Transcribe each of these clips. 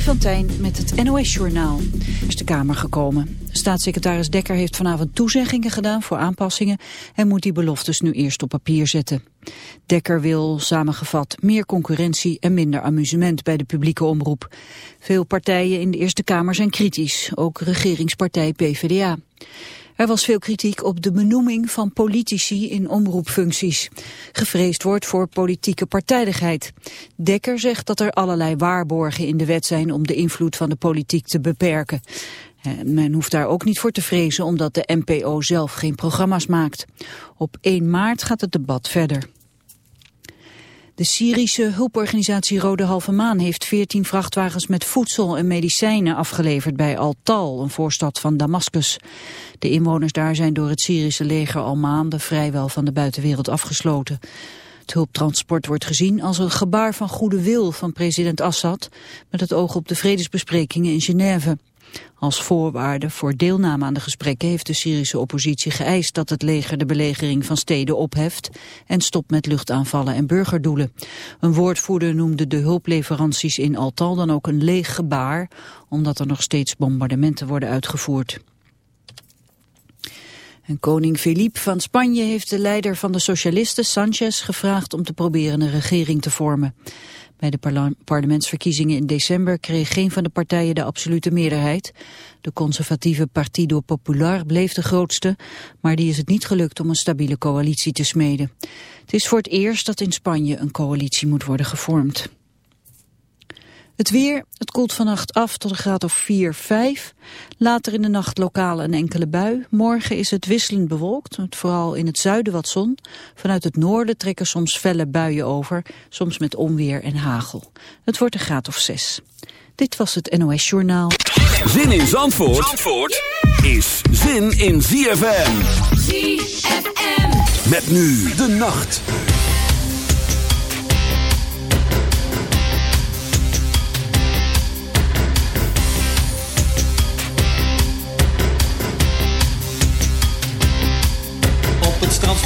Freddy met het NOS-journaal. is de Kamer gekomen. Staatssecretaris Dekker heeft vanavond toezeggingen gedaan voor aanpassingen... en moet die beloftes nu eerst op papier zetten. Dekker wil, samengevat, meer concurrentie en minder amusement bij de publieke omroep. Veel partijen in de Eerste Kamer zijn kritisch, ook regeringspartij PvdA. Er was veel kritiek op de benoeming van politici in omroepfuncties. Gevreesd wordt voor politieke partijdigheid. Dekker zegt dat er allerlei waarborgen in de wet zijn om de invloed van de politiek te beperken. Men hoeft daar ook niet voor te vrezen omdat de NPO zelf geen programma's maakt. Op 1 maart gaat het debat verder. De Syrische hulporganisatie Rode Halve Maan heeft 14 vrachtwagens met voedsel en medicijnen afgeleverd bij Al-Tal, een voorstad van Damascus. De inwoners daar zijn door het Syrische leger al maanden vrijwel van de buitenwereld afgesloten. Het hulptransport wordt gezien als een gebaar van goede wil van president Assad, met het oog op de vredesbesprekingen in Genève. Als voorwaarde voor deelname aan de gesprekken heeft de Syrische oppositie geëist dat het leger de belegering van steden opheft en stopt met luchtaanvallen en burgerdoelen. Een woordvoerder noemde de hulpleveranties in Altal dan ook een leeg gebaar, omdat er nog steeds bombardementen worden uitgevoerd. En koning Philippe van Spanje heeft de leider van de socialisten, Sanchez, gevraagd om te proberen een regering te vormen. Bij de parlementsverkiezingen in december kreeg geen van de partijen de absolute meerderheid. De conservatieve Partido Popular bleef de grootste, maar die is het niet gelukt om een stabiele coalitie te smeden. Het is voor het eerst dat in Spanje een coalitie moet worden gevormd. Het weer, het koelt vannacht af tot een graad of 4, 5. Later in de nacht lokaal een enkele bui. Morgen is het wisselend bewolkt, met vooral in het zuiden wat zon. Vanuit het noorden trekken soms felle buien over, soms met onweer en hagel. Het wordt een graad of 6. Dit was het NOS Journaal. Zin in Zandvoort, Zandvoort is zin in ZFM. ZFM. Met nu de nacht.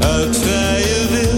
uit vrije wil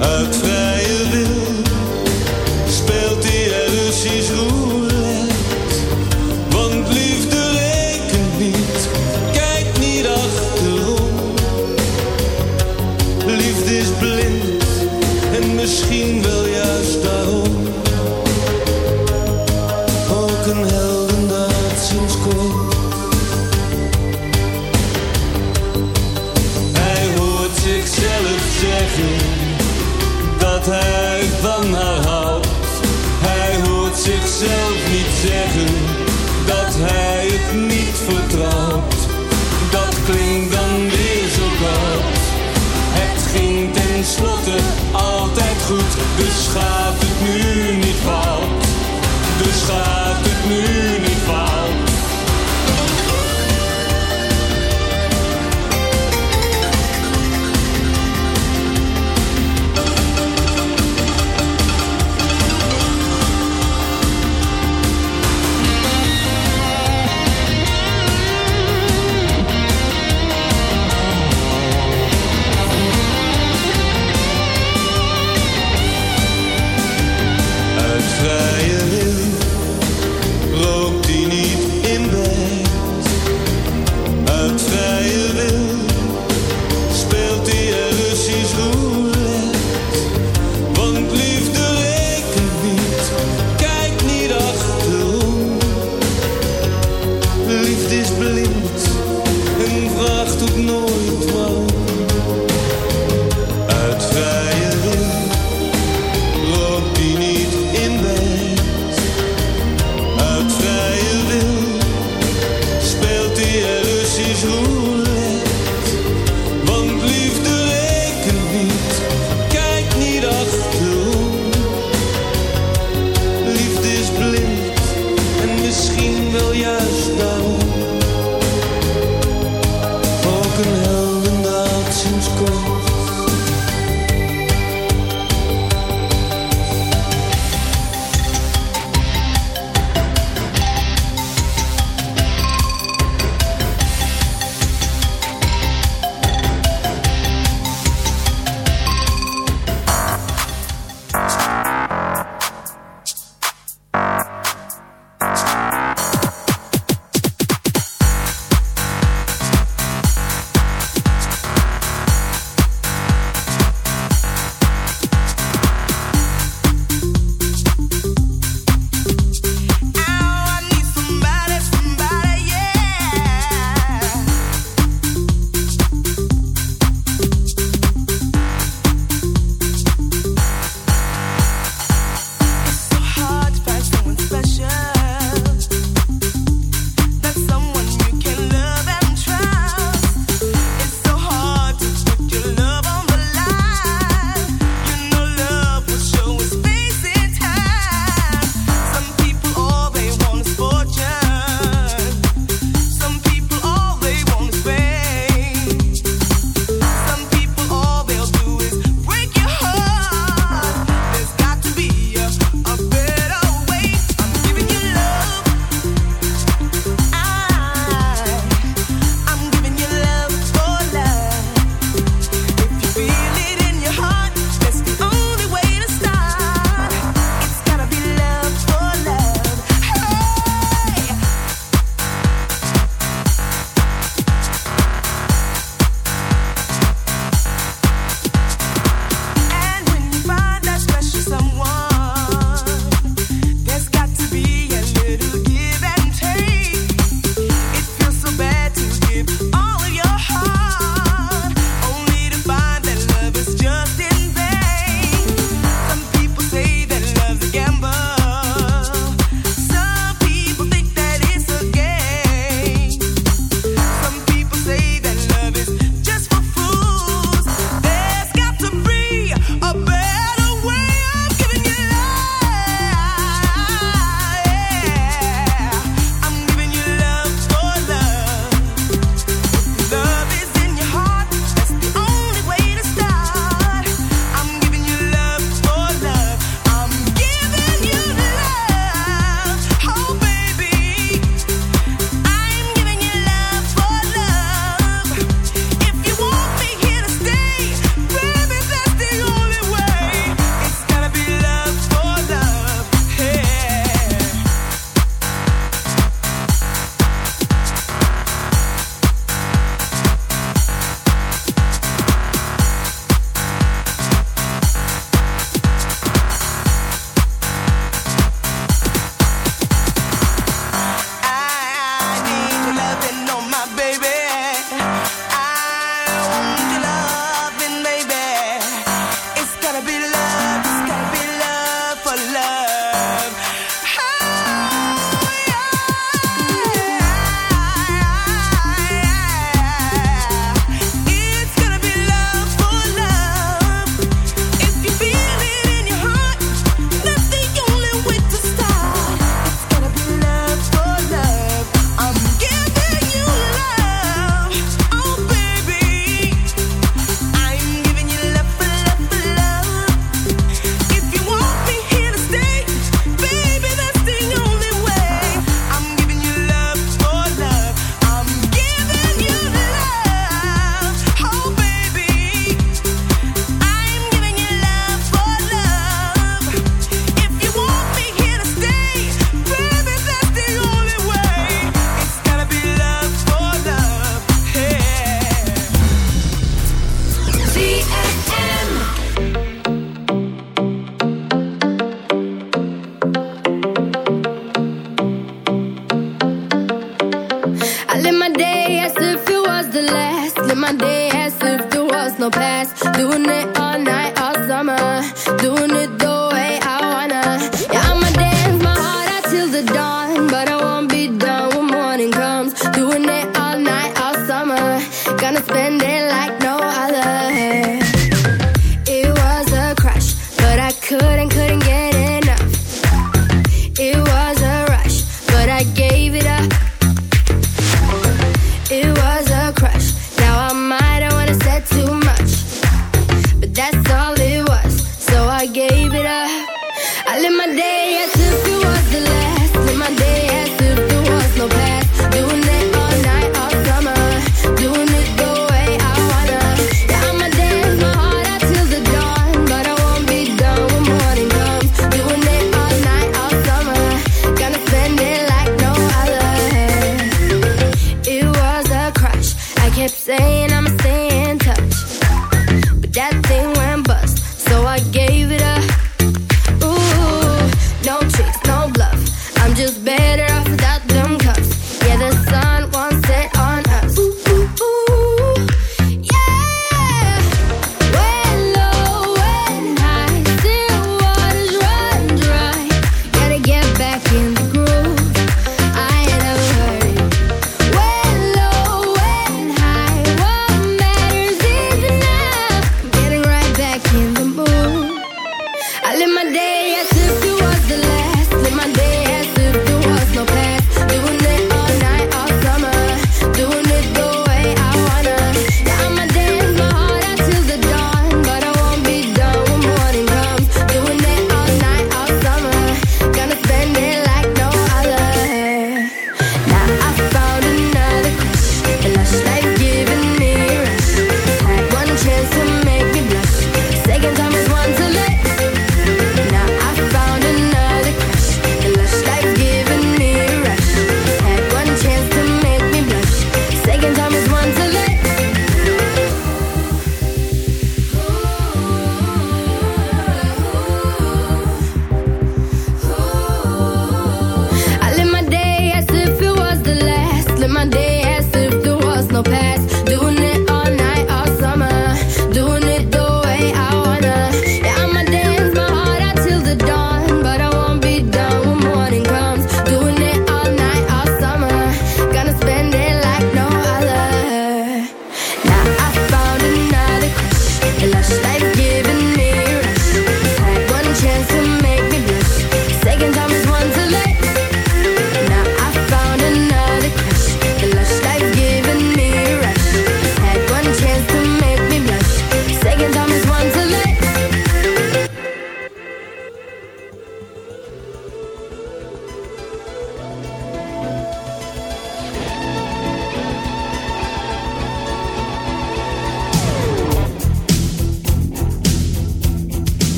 uit vrije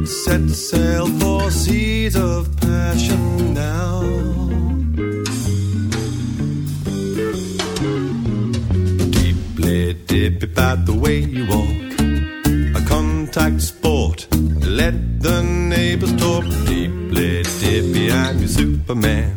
Let's set sail for seas of passion now. Deeply dip about the way you walk. A contact sport. Let the neighbors talk. Deeply dippy, I'm your Superman.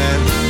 man.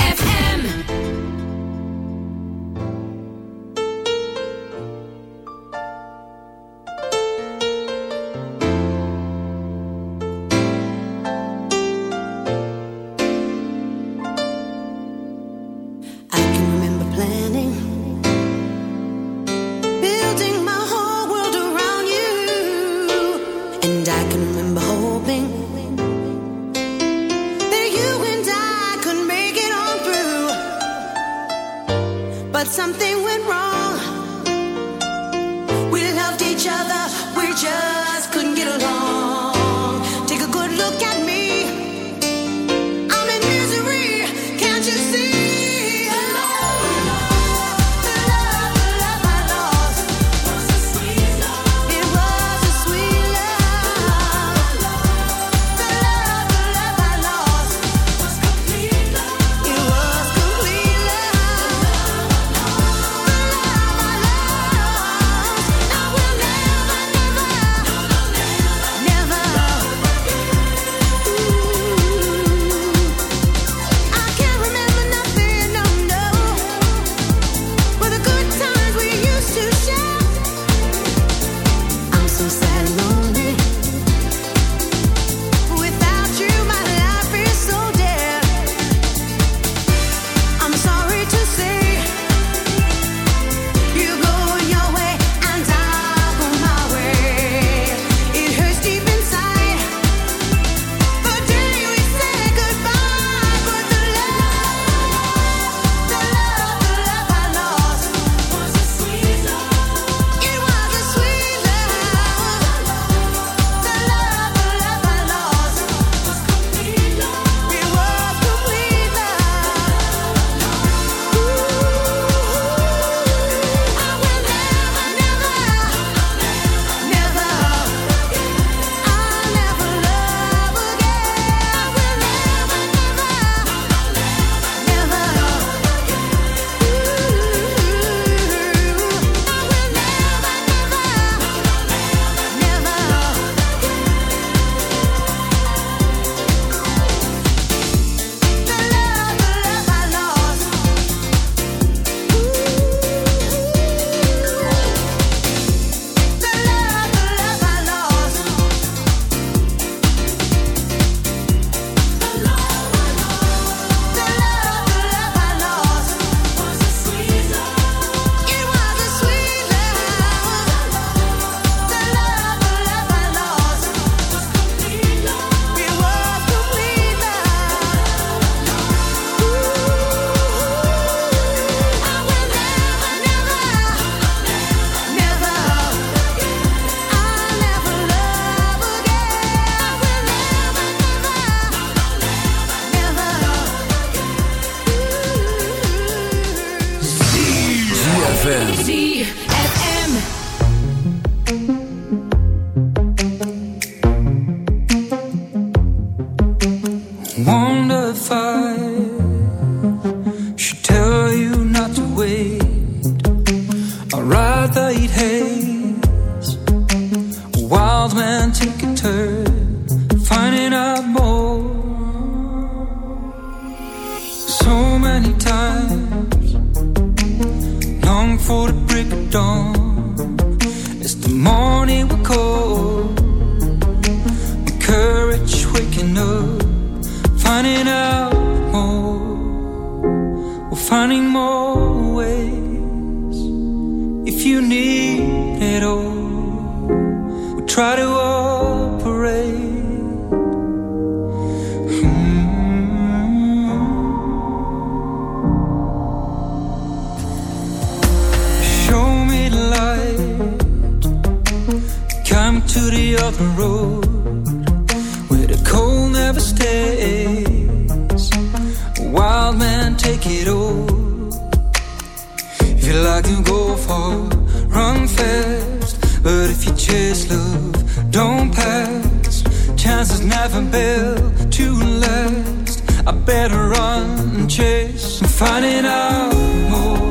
take it all. If you like to go far, run fast. But if you chase love, don't pass. Chances never built to last. I better run and chase. I'm finding out more.